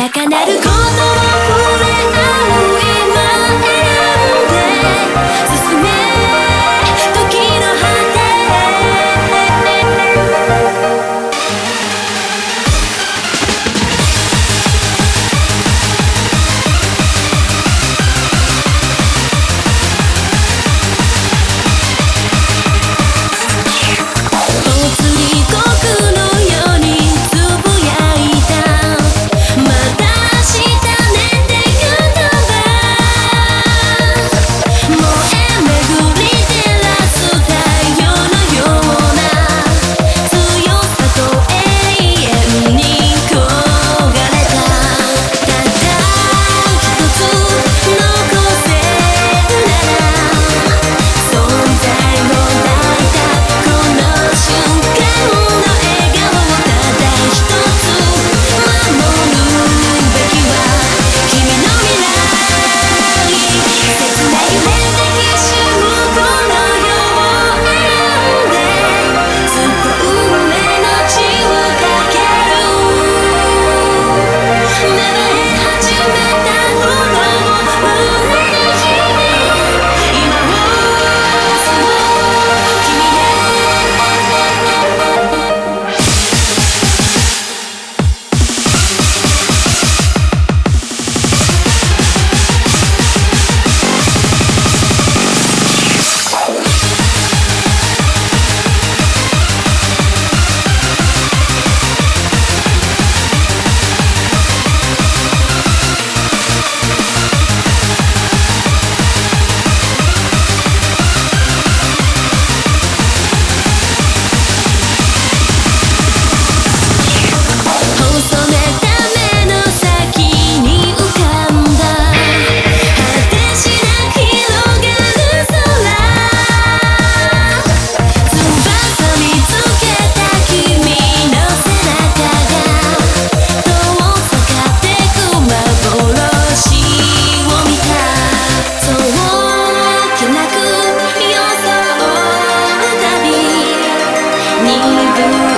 高鳴る言葉 baby.